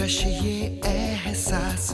कश ये एहसास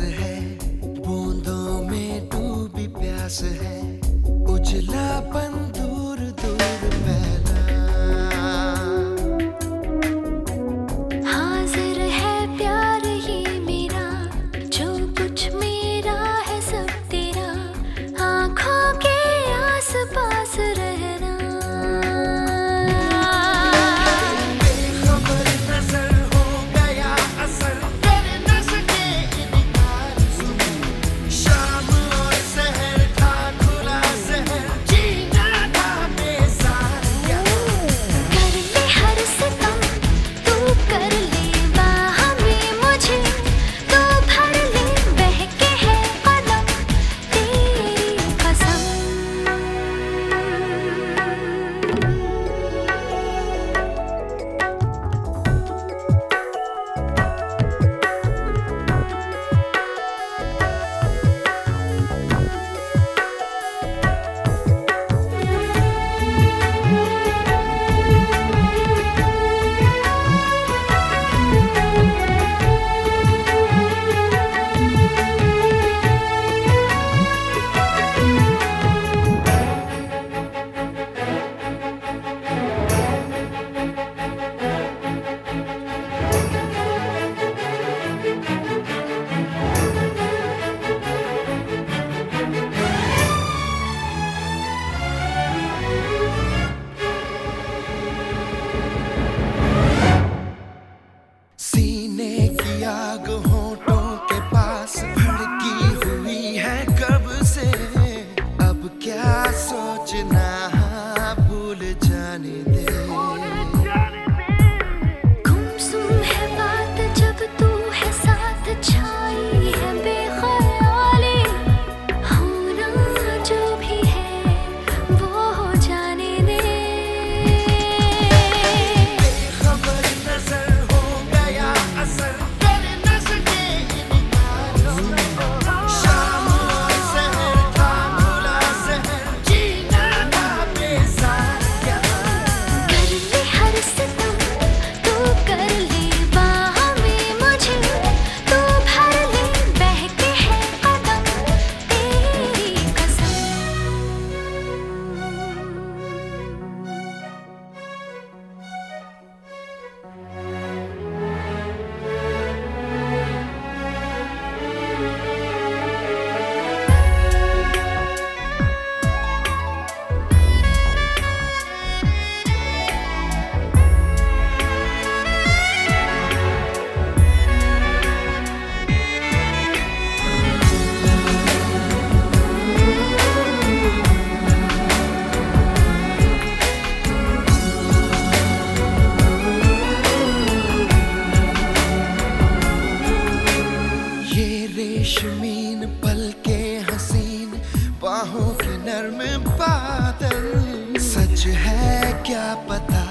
है क्या पता?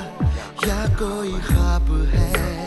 या कोई ख्वाब है?